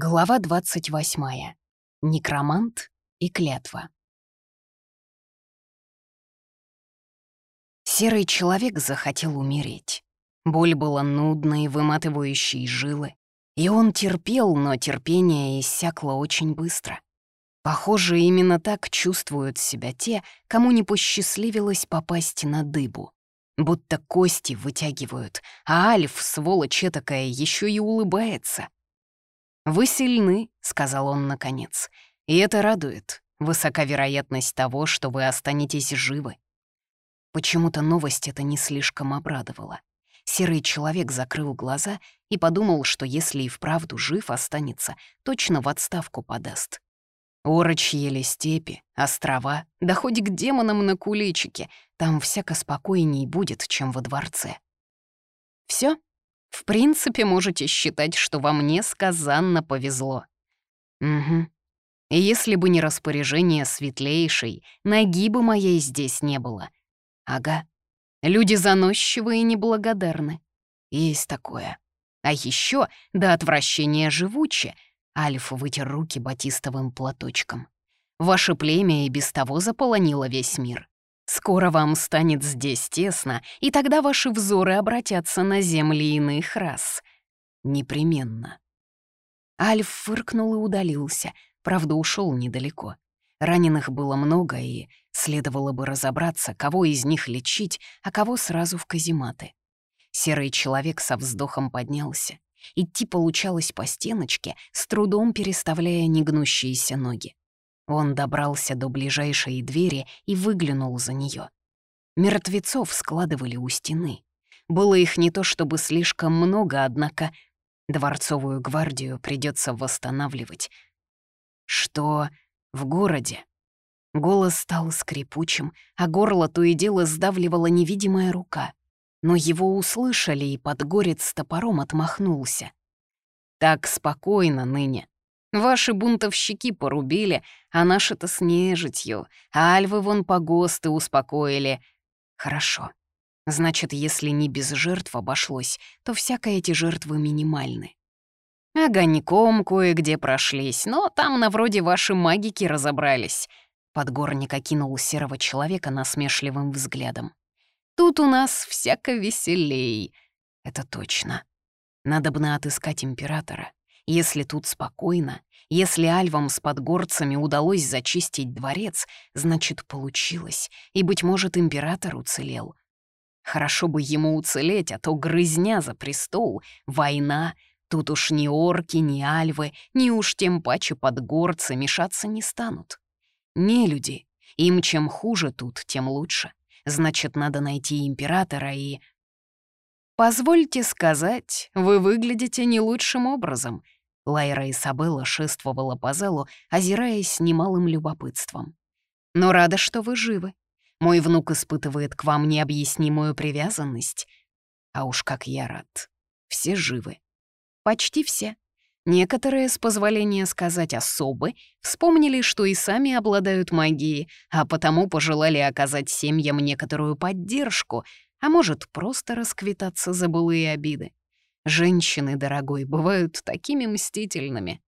Глава 28. Некромант и клятва. Серый человек захотел умереть. Боль была нудной, выматывающей жилы. И он терпел, но терпение иссякло очень быстро. Похоже, именно так чувствуют себя те, кому не посчастливилось попасть на дыбу. Будто кости вытягивают, а Альф, сволочь такая, еще и улыбается — «Вы сильны», — сказал он наконец, — «и это радует. Высока вероятность того, что вы останетесь живы». Почему-то новость это не слишком обрадовала. Серый человек закрыл глаза и подумал, что если и вправду жив останется, точно в отставку подаст. Ороч ели степи, острова, да хоть к демонам на куличике, там всяко спокойней будет, чем во дворце. Все? В принципе, можете считать, что вам несказанно повезло. Угу. Если бы не распоряжение светлейшей, ноги бы моей здесь не было. Ага. Люди заносчивые и неблагодарны. Есть такое. А еще до отвращения живуче. Альф вытер руки батистовым платочком. Ваше племя и без того заполонило весь мир. Скоро вам станет здесь тесно, и тогда ваши взоры обратятся на земли иных рас. Непременно. Альф фыркнул и удалился, правда, ушел недалеко. Раненых было много, и следовало бы разобраться, кого из них лечить, а кого сразу в казематы. Серый человек со вздохом поднялся. Идти получалось по стеночке, с трудом переставляя негнущиеся ноги. Он добрался до ближайшей двери и выглянул за нее. Мертвецов складывали у стены. Было их не то чтобы слишком много, однако дворцовую гвардию придется восстанавливать. Что в городе? Голос стал скрипучим, а горло то и дело сдавливала невидимая рука. Но его услышали, и подгорец с топором отмахнулся. «Так спокойно ныне. Ваши бунтовщики порубили, а наши-то с нежитью, а альвы вон по ГОСТы успокоили. Хорошо. Значит, если не без жертв обошлось, то всяко эти жертвы минимальны. Огоньком кое-где прошлись, но там на вроде ваши магики разобрались. Подгорник окинул серого человека насмешливым взглядом. Тут у нас всяко веселей. Это точно. Надо бы отыскать императора. Если тут спокойно, если альвам с подгорцами удалось зачистить дворец, значит, получилось, и, быть может, император уцелел. Хорошо бы ему уцелеть, а то грызня за престол, война. Тут уж ни орки, ни альвы, ни уж тем паче подгорцы мешаться не станут. Не люди. Им чем хуже тут, тем лучше. Значит, надо найти императора и... «Позвольте сказать, вы выглядите не лучшим образом», Лайра Изабелла шествовала по залу, озираясь с немалым любопытством. «Но рада, что вы живы. Мой внук испытывает к вам необъяснимую привязанность. А уж как я рад. Все живы. Почти все. Некоторые, с позволения сказать особы, вспомнили, что и сами обладают магией, а потому пожелали оказать семьям некоторую поддержку, а может, просто расквитаться за былые обиды. Женщины, дорогой, бывают такими мстительными.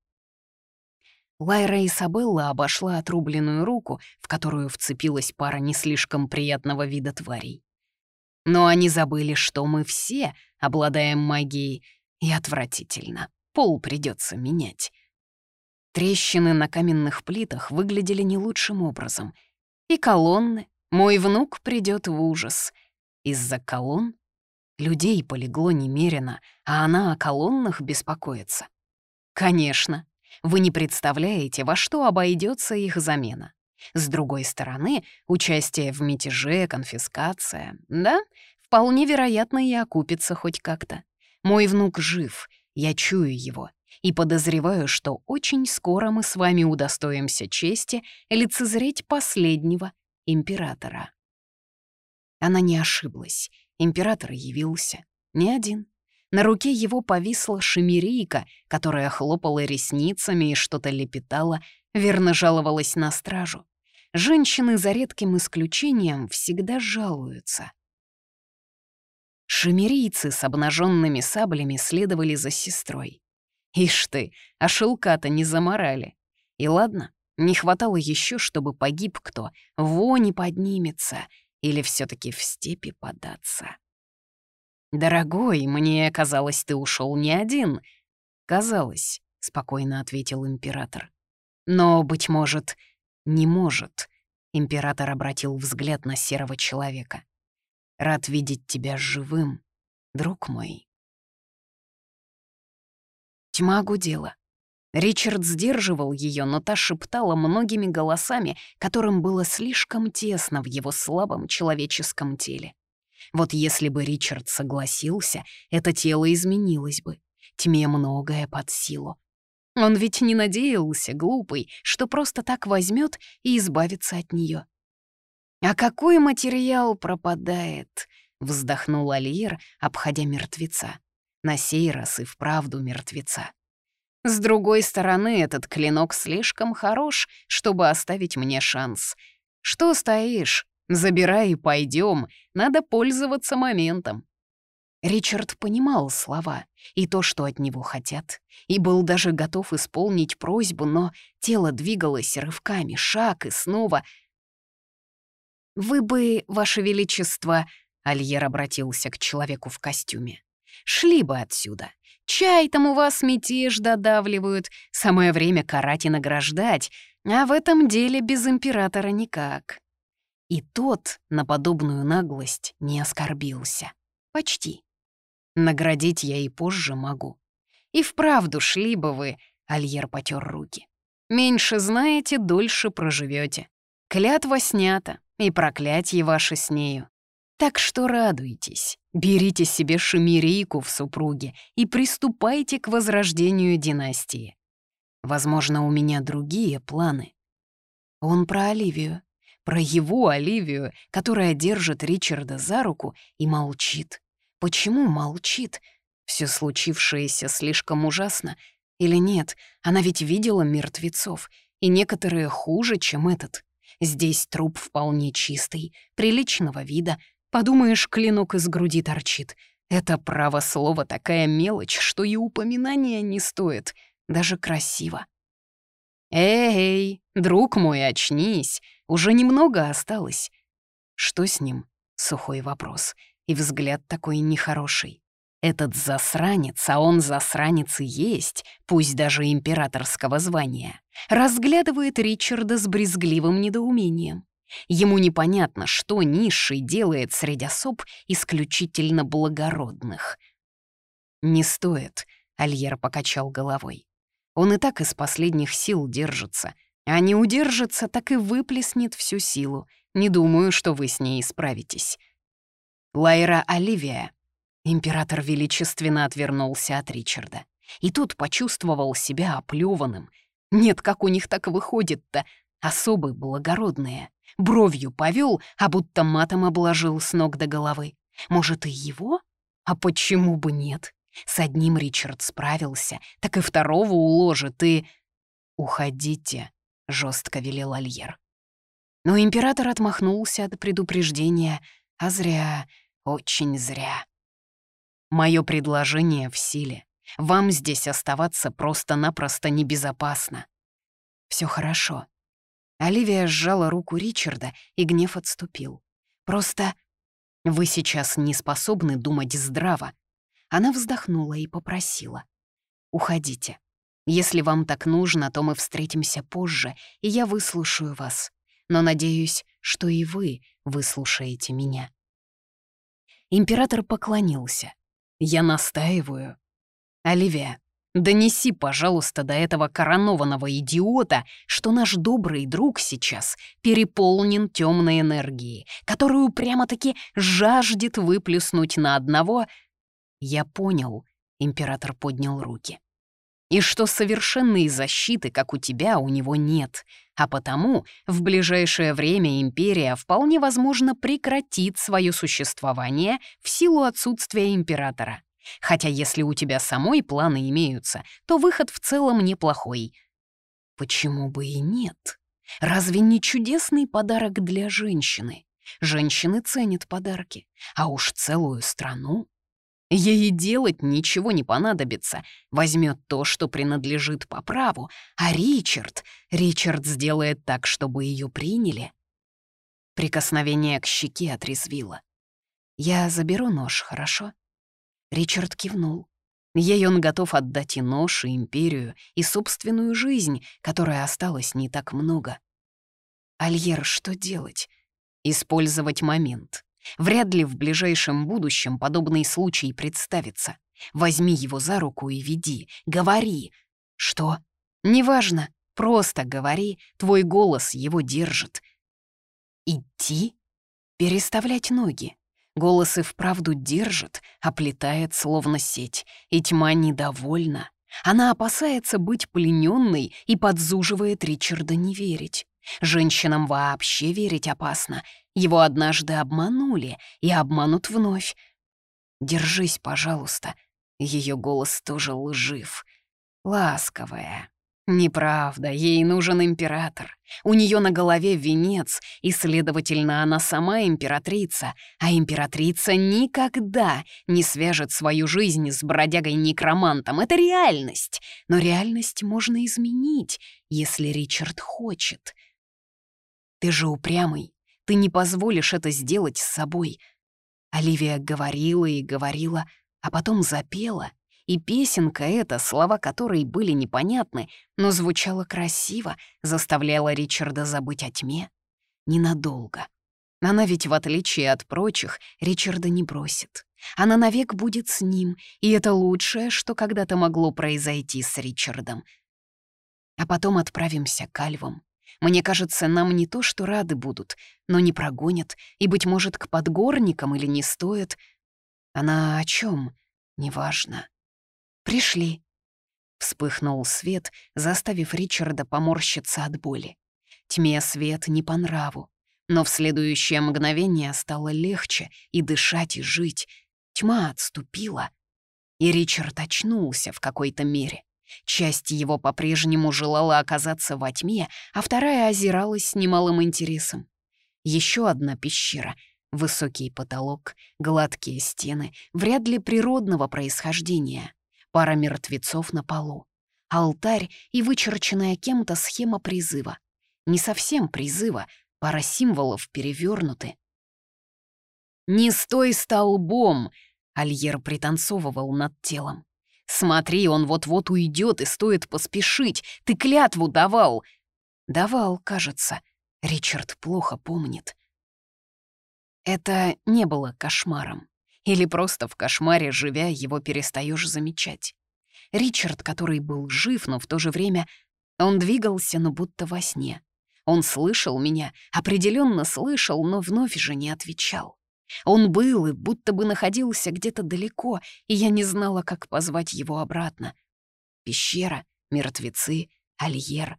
Лайра Исабелла обошла отрубленную руку, в которую вцепилась пара не слишком приятного вида тварей. Но они забыли, что мы все обладаем магией, и отвратительно. Пол придется менять. Трещины на каменных плитах выглядели не лучшим образом. И колонны. Мой внук придет в ужас. Из-за колонн Людей полегло немерено, а она о колоннах беспокоится. Конечно, вы не представляете, во что обойдется их замена. С другой стороны, участие в мятеже, конфискация, да, вполне вероятно и окупится хоть как-то. Мой внук жив, я чую его, и подозреваю, что очень скоро мы с вами удостоимся чести лицезреть последнего императора. Она не ошиблась. Император явился. Не один. На руке его повисла шемерийка, которая хлопала ресницами и что-то лепетала, верно жаловалась на стражу. Женщины, за редким исключением, всегда жалуются. Шемерийцы с обнаженными саблями следовали за сестрой. Ишь ты, а шелка-то не заморали. И ладно, не хватало еще, чтобы погиб кто, вони поднимется или все таки в степи податься. «Дорогой, мне казалось, ты ушел не один». «Казалось», — спокойно ответил император. «Но, быть может, не может», — император обратил взгляд на серого человека. «Рад видеть тебя живым, друг мой». Тьма гудела. Ричард сдерживал ее, но та шептала многими голосами, которым было слишком тесно в его слабом человеческом теле. Вот если бы Ричард согласился, это тело изменилось бы. Тьме многое под силу. Он ведь не надеялся, глупый, что просто так возьмет и избавится от нее. «А какой материал пропадает?» — вздохнул Альер, обходя мертвеца. На сей раз и вправду мертвеца. С другой стороны, этот клинок слишком хорош, чтобы оставить мне шанс. Что стоишь? Забирай и пойдем. Надо пользоваться моментом. Ричард понимал слова и то, что от него хотят, и был даже готов исполнить просьбу, но тело двигалось рывками, шаг и снова. «Вы бы, Ваше Величество», — Альер обратился к человеку в костюме, — «шли бы отсюда. Чай там у вас мятеж додавливают, самое время карать и награждать, а в этом деле без императора никак». И тот на подобную наглость не оскорбился. Почти. Наградить я и позже могу. И вправду шли бы вы, Альер потер руки. Меньше знаете, дольше проживете. Клятва снята, и проклятие ваше с нею. Так что радуйтесь, берите себе шемерийку в супруге и приступайте к возрождению династии. Возможно, у меня другие планы. Он про Оливию, про его Оливию, которая держит Ричарда за руку и молчит. Почему молчит? Все случившееся слишком ужасно. Или нет, она ведь видела мертвецов, и некоторые хуже, чем этот. Здесь труп вполне чистый, приличного вида, Подумаешь, клинок из груди торчит. Это право слово такая мелочь, что и упоминания не стоит. Даже красиво. «Эй, друг мой, очнись. Уже немного осталось». «Что с ним?» — сухой вопрос. И взгляд такой нехороший. Этот засранец, а он засранец и есть, пусть даже императорского звания, разглядывает Ричарда с брезгливым недоумением. Ему непонятно, что низший делает среди особ исключительно благородных. «Не стоит», — Альер покачал головой. «Он и так из последних сил держится. А не удержится, так и выплеснет всю силу. Не думаю, что вы с ней справитесь». «Лайра Оливия», — император величественно отвернулся от Ричарда. И тут почувствовал себя оплёванным. Нет, как у них так выходит-то? Особы благородные. Бровью повел, а будто матом обложил с ног до головы. Может, и его? А почему бы нет? С одним Ричард справился, так и второго уложит, и... «Уходите», — жестко велел Альер. Но император отмахнулся от предупреждения, а зря, очень зря. Мое предложение в силе. Вам здесь оставаться просто-напросто небезопасно. Все хорошо. Оливия сжала руку Ричарда, и гнев отступил. «Просто вы сейчас не способны думать здраво». Она вздохнула и попросила. «Уходите. Если вам так нужно, то мы встретимся позже, и я выслушаю вас. Но надеюсь, что и вы выслушаете меня». Император поклонился. «Я настаиваю. Оливия, Донеси, пожалуйста, до этого коронованного идиота, что наш добрый друг сейчас переполнен темной энергией, которую прямо-таки жаждет выплюснуть на одного. Я понял, император поднял руки. И что совершенной защиты, как у тебя, у него нет, а потому в ближайшее время империя вполне возможно прекратит свое существование в силу отсутствия императора. Хотя если у тебя самой планы имеются, то выход в целом неплохой. Почему бы и нет? Разве не чудесный подарок для женщины? Женщины ценят подарки, а уж целую страну. Ей делать ничего не понадобится. Возьмет то, что принадлежит по праву. А Ричард... Ричард сделает так, чтобы ее приняли. Прикосновение к щеке отрезвило. «Я заберу нож, хорошо?» Ричард кивнул. Ей он готов отдать и нож, и империю, и собственную жизнь, которой осталось не так много. Альер, что делать? Использовать момент. Вряд ли в ближайшем будущем подобный случай представится. Возьми его за руку и веди. Говори. Что? Неважно. Просто говори. Твой голос его держит. Идти? Переставлять ноги. Голос и вправду держит, оплетает словно сеть, и тьма недовольна. Она опасается быть плененной и подзуживает Ричарда не верить. Женщинам вообще верить опасно. Его однажды обманули и обманут вновь. «Держись, пожалуйста». Ее голос тоже лжив. Ласковая, Неправда, ей нужен император. У нее на голове венец, и, следовательно, она сама императрица, а императрица никогда не свяжет свою жизнь с бродягой-некромантом. Это реальность. Но реальность можно изменить, если Ричард хочет. Ты же упрямый, ты не позволишь это сделать с собой. Оливия говорила и говорила, а потом запела — и песенка эта, слова которой были непонятны, но звучала красиво, заставляла Ричарда забыть о тьме. Ненадолго. Она ведь, в отличие от прочих, Ричарда не бросит. Она навек будет с ним, и это лучшее, что когда-то могло произойти с Ричардом. А потом отправимся к Альвам. Мне кажется, нам не то что рады будут, но не прогонят, и, быть может, к подгорникам или не стоят. Она о чем? Неважно. «Пришли». Вспыхнул свет, заставив Ричарда поморщиться от боли. Тьме свет не по нраву, но в следующее мгновение стало легче и дышать, и жить. Тьма отступила, и Ричард очнулся в какой-то мере. Часть его по-прежнему желала оказаться во тьме, а вторая озиралась с немалым интересом. Еще одна пещера — высокий потолок, гладкие стены, вряд ли природного происхождения пара мертвецов на полу, алтарь и вычерченная кем-то схема призыва. Не совсем призыва, пара символов перевернуты. «Не стой столбом!» — Альер пританцовывал над телом. «Смотри, он вот-вот уйдет, и стоит поспешить. Ты клятву давал!» «Давал, кажется. Ричард плохо помнит». Это не было кошмаром. Или просто в кошмаре, живя, его перестаешь замечать. Ричард, который был жив, но в то же время он двигался, но будто во сне. Он слышал меня, определенно слышал, но вновь же не отвечал. Он был и будто бы находился где-то далеко, и я не знала, как позвать его обратно. Пещера, мертвецы, Альер.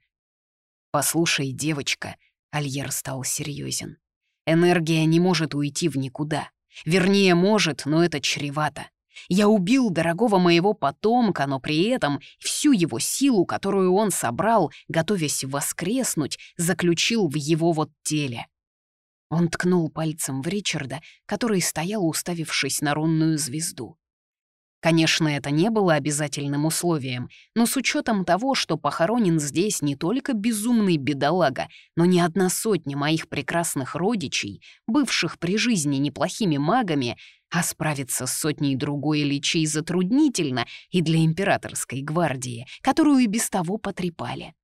«Послушай, девочка», — Альер стал серьезен. «Энергия не может уйти в никуда. Вернее, может, но это чревато. Я убил дорогого моего потомка, но при этом всю его силу, которую он собрал, готовясь воскреснуть, заключил в его вот теле. Он ткнул пальцем в Ричарда, который стоял, уставившись на рунную звезду. Конечно, это не было обязательным условием, но с учетом того, что похоронен здесь не только безумный бедолага, но не одна сотня моих прекрасных родичей, бывших при жизни неплохими магами, а справиться с сотней другой личей затруднительно и для императорской гвардии, которую и без того потрепали.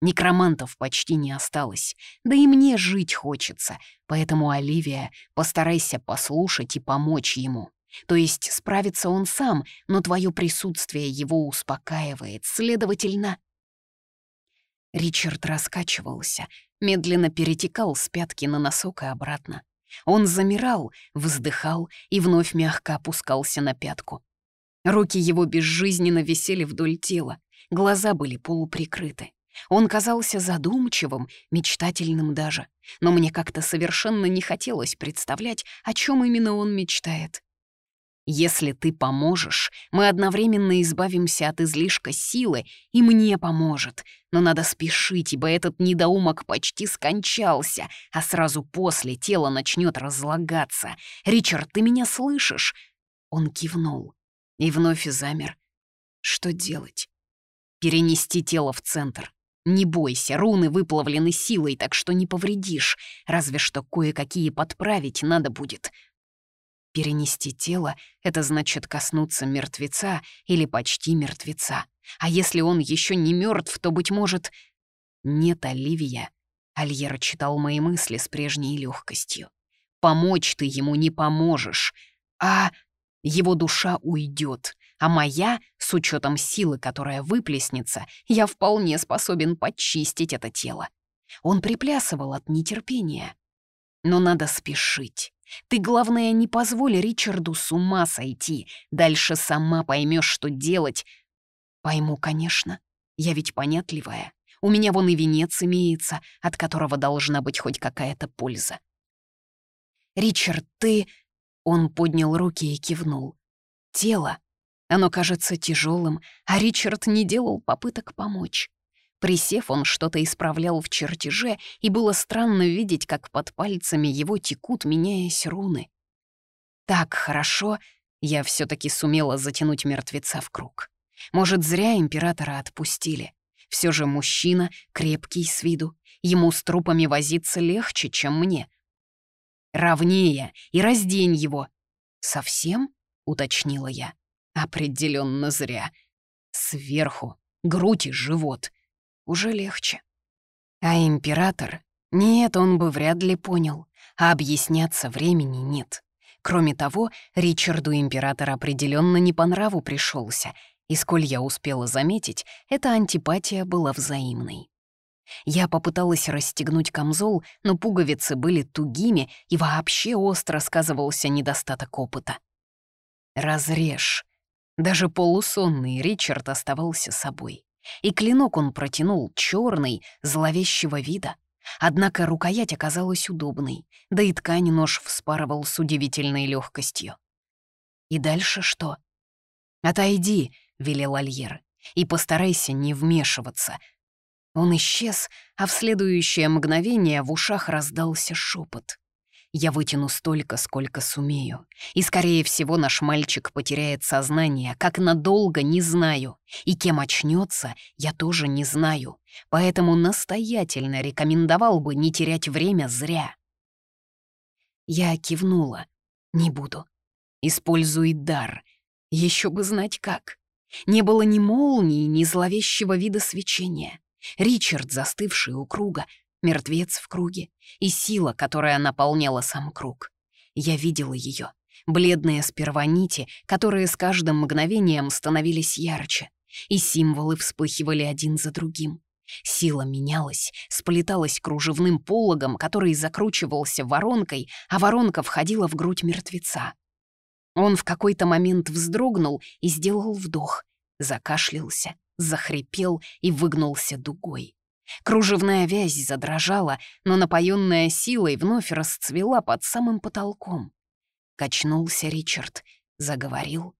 Некромантов почти не осталось, да и мне жить хочется, поэтому, Оливия, постарайся послушать и помочь ему. То есть справится он сам, но твое присутствие его успокаивает, следовательно... Ричард раскачивался, медленно перетекал с пятки на носок и обратно. Он замирал, вздыхал и вновь мягко опускался на пятку. Руки его безжизненно висели вдоль тела, глаза были полуприкрыты. Он казался задумчивым, мечтательным даже, но мне как-то совершенно не хотелось представлять, о чем именно он мечтает. Если ты поможешь, мы одновременно избавимся от излишка силы, и мне поможет. Но надо спешить, ибо этот недоумок почти скончался, а сразу после тело начнет разлагаться. Ричард, ты меня слышишь? Он кивнул и вновь замер. Что делать? Перенести тело в центр. Не бойся, руны выплавлены силой, так что не повредишь, разве что кое-какие подправить надо будет. Перенести тело — это значит коснуться мертвеца или почти мертвеца. А если он еще не мертв, то, быть может... Нет, Оливия. Альера читал мои мысли с прежней легкостью. Помочь ты ему не поможешь, а его душа уйдет, а моя, с учетом силы, которая выплеснется, я вполне способен почистить это тело. Он приплясывал от нетерпения. Но надо спешить. Ты, главное, не позволь Ричарду с ума сойти. Дальше сама поймешь, что делать. Пойму, конечно. Я ведь понятливая. У меня вон и венец имеется, от которого должна быть хоть какая-то польза. «Ричард, ты...» Он поднял руки и кивнул. «Тело оно кажется тяжелым, а Ричард не делал попыток помочь. Присев, он что-то исправлял в чертеже, и было странно видеть, как под пальцами его текут, меняясь руны. Так хорошо, я все таки сумела затянуть мертвеца в круг. Может, зря императора отпустили. Все же мужчина, крепкий с виду. Ему с трупами возиться легче, чем мне. «Ровнее и раздень его». «Совсем?» — уточнила я. Определенно зря. Сверху, грудь и живот. Уже легче. А император? Нет, он бы вряд ли понял. А объясняться времени нет. Кроме того, Ричарду император определенно не по нраву пришелся, и, сколь я успела заметить, эта антипатия была взаимной. Я попыталась расстегнуть камзол, но пуговицы были тугими, и вообще остро сказывался недостаток опыта. «Разрежь», даже полусонный Ричард оставался собой. И клинок он протянул черный, зловещего вида. Однако рукоять оказалась удобной, да и ткань нож вспарывал с удивительной легкостью. «И дальше что?» «Отойди», — велел Альер, — «и постарайся не вмешиваться». Он исчез, а в следующее мгновение в ушах раздался шепот. Я вытяну столько, сколько сумею. И, скорее всего, наш мальчик потеряет сознание, как надолго, не знаю. И кем очнется, я тоже не знаю. Поэтому настоятельно рекомендовал бы не терять время зря. Я кивнула. Не буду. Используй дар. Еще бы знать как. Не было ни молнии, ни зловещего вида свечения. Ричард, застывший у круга, мертвец в круге и сила, которая наполняла сам круг. Я видела ее, бледные сперва нити, которые с каждым мгновением становились ярче, и символы вспыхивали один за другим. Сила менялась, сплеталась кружевным пологом, который закручивался воронкой, а воронка входила в грудь мертвеца. Он в какой-то момент вздрогнул и сделал вдох, закашлялся, захрипел и выгнулся дугой. Кружевная вязь задрожала, но напоенная силой вновь расцвела под самым потолком. Качнулся Ричард, заговорил.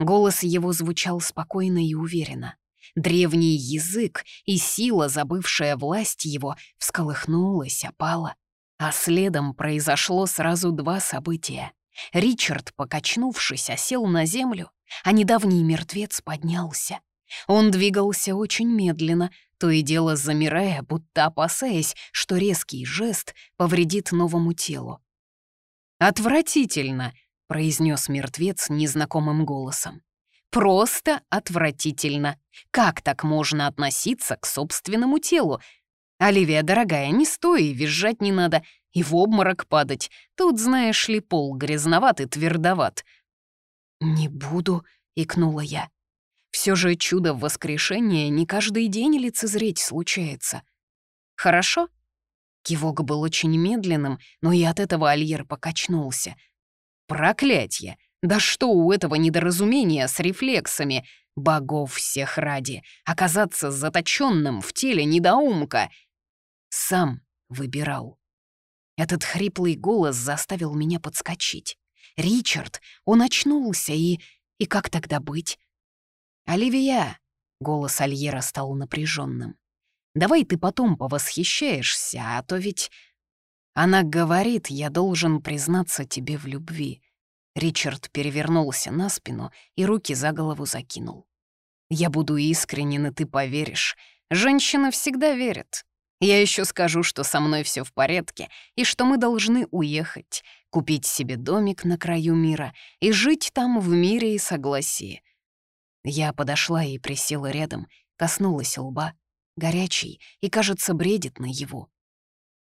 Голос его звучал спокойно и уверенно. Древний язык и сила, забывшая власть его, всколыхнулась, опала. А следом произошло сразу два события. Ричард, покачнувшись, осел на землю, а недавний мертвец поднялся. Он двигался очень медленно, то и дело замирая, будто опасаясь, что резкий жест повредит новому телу. «Отвратительно!» — произнес мертвец незнакомым голосом. «Просто отвратительно! Как так можно относиться к собственному телу? Оливия, дорогая, не стой, визжать не надо, и в обморок падать. Тут, знаешь ли, пол грязноват и твердоват». «Не буду», — икнула я. Все же чудо воскрешения не каждый день лицезреть случается. Хорошо? Кивок был очень медленным, но и от этого Альер покачнулся. Проклятье! Да что у этого недоразумения с рефлексами? Богов всех ради! Оказаться заточенным в теле недоумка! Сам выбирал. Этот хриплый голос заставил меня подскочить. Ричард, он очнулся и... И как тогда быть? «Оливия!» — голос Альера стал напряженным. «Давай ты потом повосхищаешься, а то ведь...» Она говорит, я должен признаться тебе в любви. Ричард перевернулся на спину и руки за голову закинул. «Я буду искренен, и ты поверишь. Женщины всегда верят. Я еще скажу, что со мной все в порядке, и что мы должны уехать, купить себе домик на краю мира и жить там в мире и согласии». Я подошла и присела рядом, коснулась лба, горячий и, кажется, бредит на его.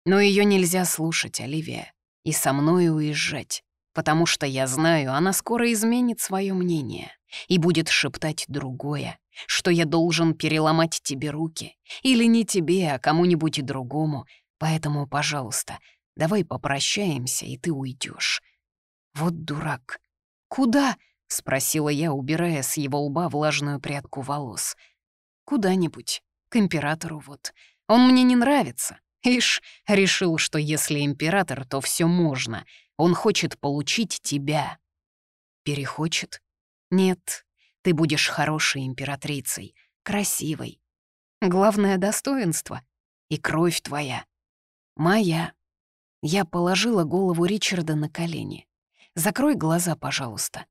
Но ее нельзя слушать, Оливия, и со мной уезжать потому что я знаю, она скоро изменит свое мнение и будет шептать другое, что я должен переломать тебе руки, или не тебе, а кому-нибудь другому, поэтому, пожалуйста, давай попрощаемся, и ты уйдешь. Вот дурак. Куда? — спросила я, убирая с его лба влажную прядку волос. «Куда-нибудь. К императору вот. Он мне не нравится. Ишь, решил, что если император, то все можно. Он хочет получить тебя. Перехочет? Нет, ты будешь хорошей императрицей, красивой. Главное достоинство и кровь твоя. Моя. Я положила голову Ричарда на колени. Закрой глаза, пожалуйста.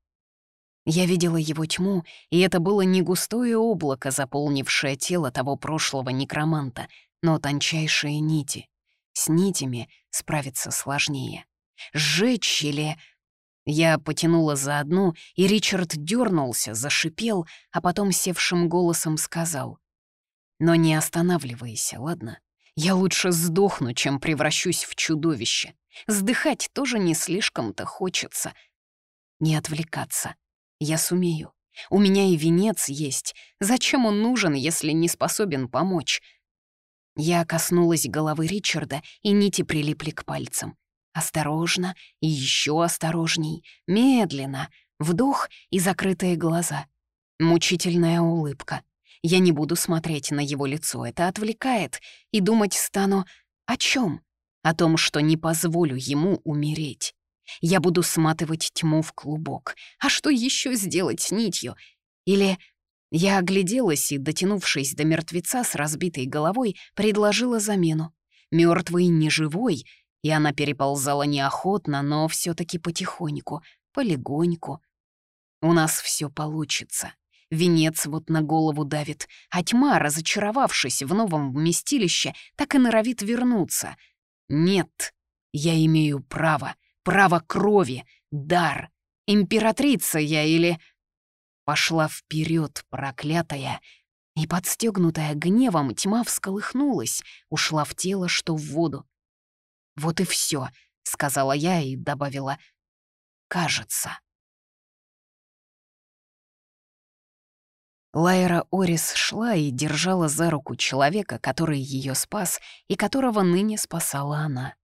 Я видела его тьму, и это было не густое облако, заполнившее тело того прошлого некроманта, но тончайшие нити. С нитями справиться сложнее. Сжечь или... Я потянула за одну, и Ричард дернулся, зашипел, а потом севшим голосом сказал. «Но не останавливайся, ладно? Я лучше сдохну, чем превращусь в чудовище. Сдыхать тоже не слишком-то хочется. Не отвлекаться. Я сумею. У меня и венец есть. Зачем он нужен, если не способен помочь?» Я коснулась головы Ричарда, и нити прилипли к пальцам. Осторожно и еще осторожней, медленно, вдох и закрытые глаза. Мучительная улыбка. Я не буду смотреть на его лицо, это отвлекает, и думать стану о чем? О том, что не позволю ему умереть. Я буду сматывать тьму в клубок. А что еще сделать с нитью? Или я огляделась и, дотянувшись до мертвеца с разбитой головой, предложила замену. Мертвый не живой, и она переползала неохотно, но все таки потихоньку, полегоньку. У нас все получится. Венец вот на голову давит, а тьма, разочаровавшись в новом вместилище, так и норовит вернуться. Нет, я имею право, право крови, дар. Императрица я или... Пошла вперед, проклятая, и, подстегнутая гневом, тьма всколыхнулась, ушла в тело, что в воду. «Вот и все, сказала я и добавила «кажется». Лайра Орис шла и держала за руку человека, который ее спас и которого ныне спасала она.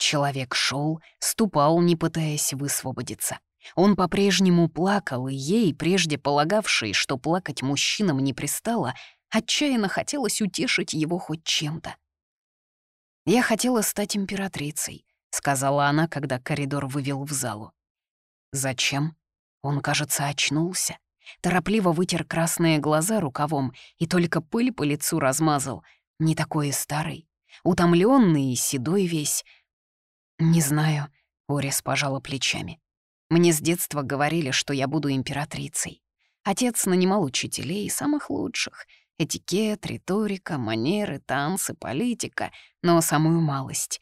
Человек шел, ступал, не пытаясь высвободиться. Он по-прежнему плакал, и ей, прежде полагавшей, что плакать мужчинам не пристало, отчаянно хотелось утешить его хоть чем-то. «Я хотела стать императрицей», — сказала она, когда коридор вывел в залу. «Зачем?» Он, кажется, очнулся. Торопливо вытер красные глаза рукавом и только пыль по лицу размазал. Не такой и старый. Утомленный и седой весь. «Не знаю», — Орис пожала плечами. «Мне с детства говорили, что я буду императрицей. Отец нанимал учителей, самых лучших — Этикет, риторика, манеры, танцы, политика, но самую малость.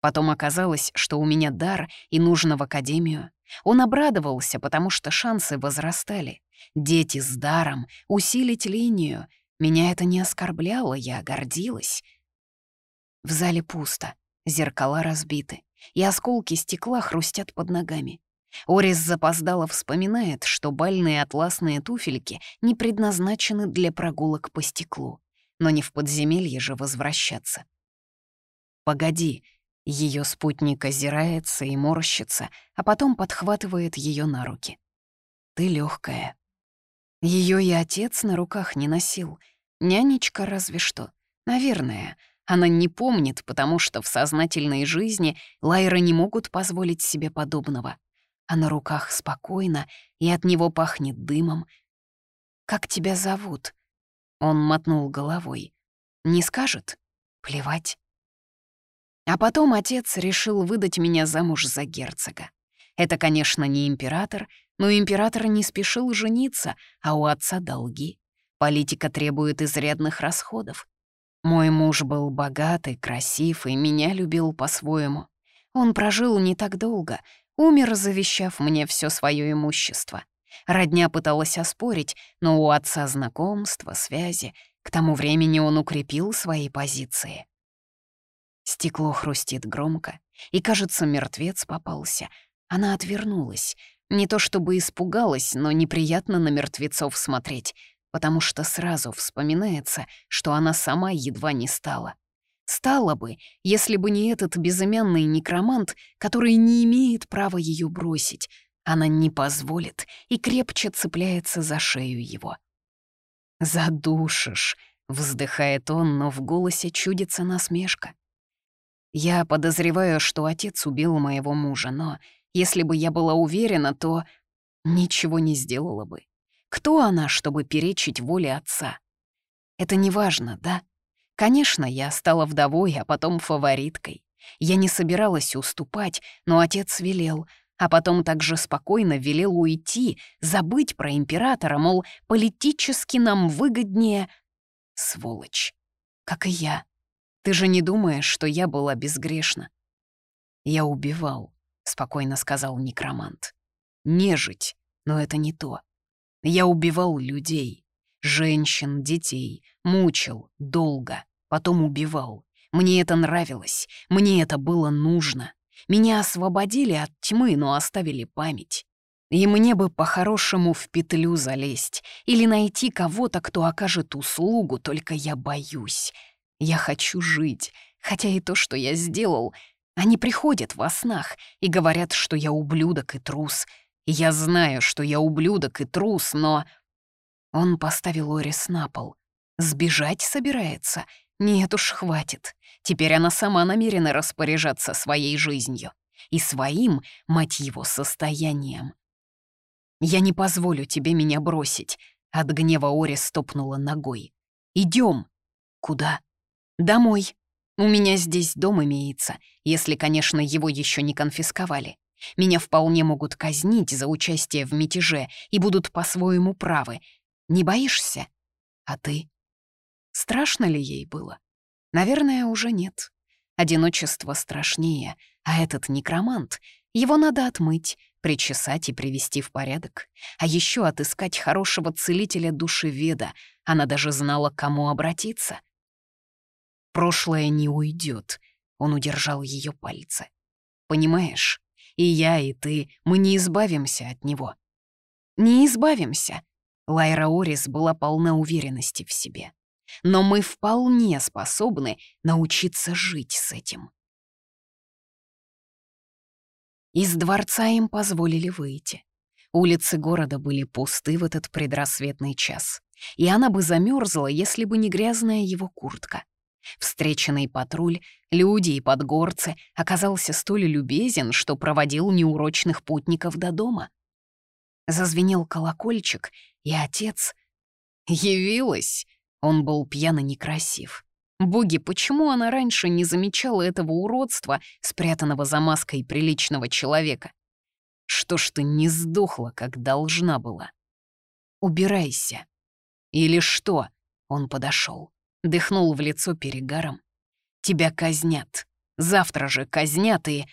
Потом оказалось, что у меня дар и нужно в академию. Он обрадовался, потому что шансы возрастали. Дети с даром, усилить линию. Меня это не оскорбляло, я гордилась. В зале пусто, зеркала разбиты, и осколки стекла хрустят под ногами. Орис запоздало вспоминает, что бальные атласные туфельки не предназначены для прогулок по стеклу, но не в подземелье же возвращаться. «Погоди», ее спутник озирается и морщится, а потом подхватывает ее на руки. «Ты легкая. Ее и отец на руках не носил. Нянечка разве что. Наверное, она не помнит, потому что в сознательной жизни Лайры не могут позволить себе подобного а на руках спокойно, и от него пахнет дымом. «Как тебя зовут?» Он мотнул головой. «Не скажет? Плевать». А потом отец решил выдать меня замуж за герцога. Это, конечно, не император, но император не спешил жениться, а у отца долги. Политика требует изрядных расходов. Мой муж был богатый, красив и меня любил по-своему. Он прожил не так долго, умер, завещав мне все свое имущество. Родня пыталась оспорить, но у отца знакомства, связи. К тому времени он укрепил свои позиции. Стекло хрустит громко, и, кажется, мертвец попался. Она отвернулась. Не то чтобы испугалась, но неприятно на мертвецов смотреть, потому что сразу вспоминается, что она сама едва не стала. Стала бы, если бы не этот безымянный некромант, который не имеет права ее бросить. Она не позволит и крепче цепляется за шею его. «Задушишь», — вздыхает он, но в голосе чудится насмешка. «Я подозреваю, что отец убил моего мужа, но если бы я была уверена, то ничего не сделала бы. Кто она, чтобы перечить воле отца? Это не важно, да?» Конечно, я стала вдовой, а потом фавориткой. Я не собиралась уступать, но отец велел, а потом также спокойно велел уйти, забыть про императора, мол, политически нам выгоднее... Сволочь. Как и я. Ты же не думаешь, что я была безгрешна? Я убивал, — спокойно сказал некромант. Нежить, но это не то. Я убивал людей, женщин, детей, мучил долго, потом убивал. Мне это нравилось, мне это было нужно. Меня освободили от тьмы, но оставили память. И мне бы по-хорошему в петлю залезть или найти кого-то, кто окажет услугу, только я боюсь. Я хочу жить, хотя и то, что я сделал, они приходят во снах и говорят, что я ублюдок и трус. Я знаю, что я ублюдок и трус, но он поставил Орис на пол. Сбежать собирается? Нет уж, хватит. Теперь она сама намерена распоряжаться своей жизнью. И своим, мать его, состоянием. «Я не позволю тебе меня бросить», — от гнева Орис стопнула ногой. Идем. «Куда?» «Домой. У меня здесь дом имеется, если, конечно, его еще не конфисковали. Меня вполне могут казнить за участие в мятеже и будут по-своему правы, не боишься? А ты? Страшно ли ей было? Наверное, уже нет. Одиночество страшнее, а этот некромант, его надо отмыть, причесать и привести в порядок. А еще отыскать хорошего целителя души Веда. Она даже знала, к кому обратиться. Прошлое не уйдет. Он удержал ее пальцы. Понимаешь, и я, и ты, мы не избавимся от него. Не избавимся, Лайра Орис была полна уверенности в себе. Но мы вполне способны научиться жить с этим. Из дворца им позволили выйти. Улицы города были пусты в этот предрассветный час, и она бы замерзла, если бы не грязная его куртка. Встреченный патруль, люди и подгорцы оказался столь любезен, что проводил неурочных путников до дома. Зазвенел колокольчик, и отец... Явилась! Он был пьяно некрасив. Боги, почему она раньше не замечала этого уродства, спрятанного за маской приличного человека? Что ж ты не сдохла, как должна была? Убирайся. Или что? Он подошел, дыхнул в лицо перегаром. Тебя казнят. Завтра же казнят и...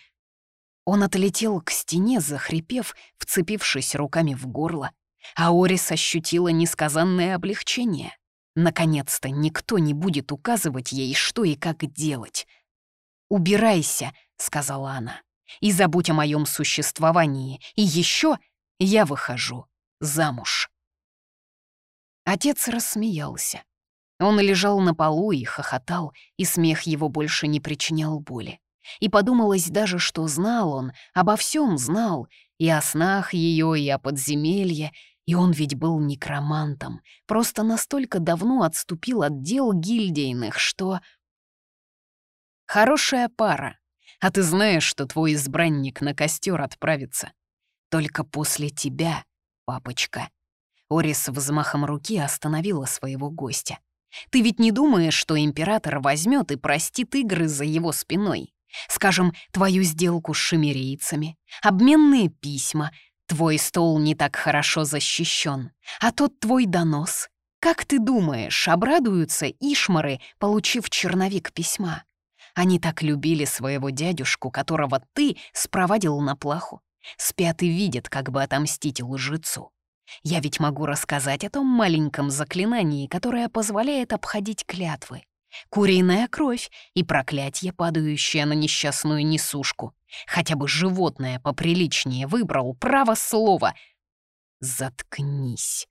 Он отлетел к стене, захрипев, вцепившись руками в горло. А Орис ощутила несказанное облегчение. Наконец-то никто не будет указывать ей, что и как делать. «Убирайся», — сказала она, — «и забудь о моем существовании. И еще я выхожу замуж». Отец рассмеялся. Он лежал на полу и хохотал, и смех его больше не причинял боли. И подумалось даже, что знал он, обо всем знал, и о снах ее, и о подземелье, и он ведь был некромантом, просто настолько давно отступил от дел гильдейных, что... Хорошая пара. А ты знаешь, что твой избранник на костер отправится. Только после тебя, папочка. Орис взмахом руки остановила своего гостя. Ты ведь не думаешь, что император возьмет и простит игры за его спиной? Скажем, твою сделку с шимерийцами, обменные письма, твой стол не так хорошо защищен, а тот твой донос. Как ты думаешь, обрадуются ишмары, получив черновик письма? Они так любили своего дядюшку, которого ты спровадил на плаху. Спят и видят, как бы отомстить лжецу. Я ведь могу рассказать о том маленьком заклинании, которое позволяет обходить клятвы. Куриная кровь и проклятие, падающее на несчастную несушку. Хотя бы животное поприличнее выбрал право слова. Заткнись.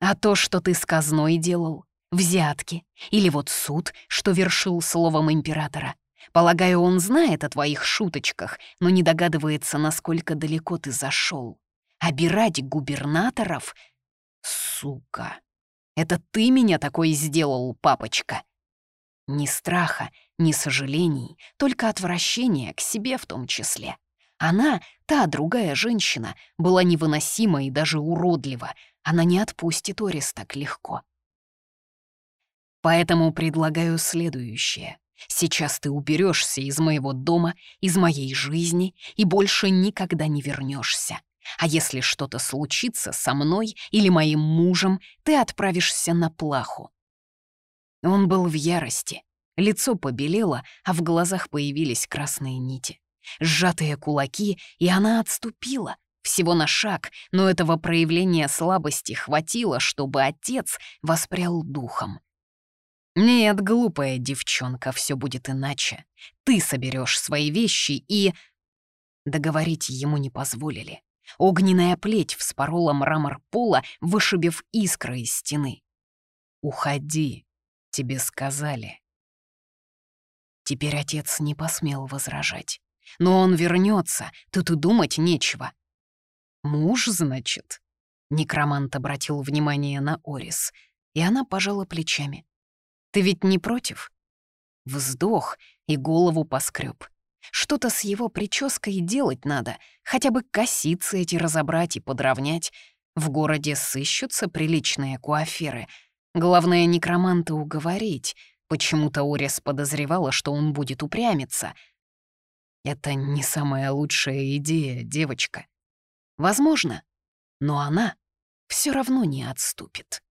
А то, что ты с казной делал, взятки, или вот суд, что вершил словом императора. Полагаю, он знает о твоих шуточках, но не догадывается, насколько далеко ты зашел. Обирать губернаторов? Сука. Это ты меня такой сделал, папочка. Ни страха, ни сожалений, только отвращение к себе в том числе. Она, та другая женщина, была невыносима и даже уродлива. Она не отпустит Орис так легко. Поэтому предлагаю следующее. Сейчас ты уберешься из моего дома, из моей жизни и больше никогда не вернешься. А если что-то случится со мной или моим мужем, ты отправишься на плаху. Он был в ярости. Лицо побелело, а в глазах появились красные нити. Сжатые кулаки, и она отступила. Всего на шаг, но этого проявления слабости хватило, чтобы отец воспрял духом. «Нет, глупая девчонка, все будет иначе. Ты соберешь свои вещи и...» Договорить ему не позволили. Огненная плеть вспорола мрамор пола, вышибив искры из стены. «Уходи», — тебе сказали. Теперь отец не посмел возражать. Но он вернется, тут и думать нечего. «Муж, значит?» Некромант обратил внимание на Орис, и она пожала плечами. Ты ведь не против?» Вздох и голову поскреб. Что-то с его прической делать надо, хотя бы косицы эти разобрать и подровнять. В городе сыщутся приличные куаферы. Главное, некроманта уговорить. Почему-то Орис подозревала, что он будет упрямиться. Это не самая лучшая идея, девочка. Возможно, но она все равно не отступит.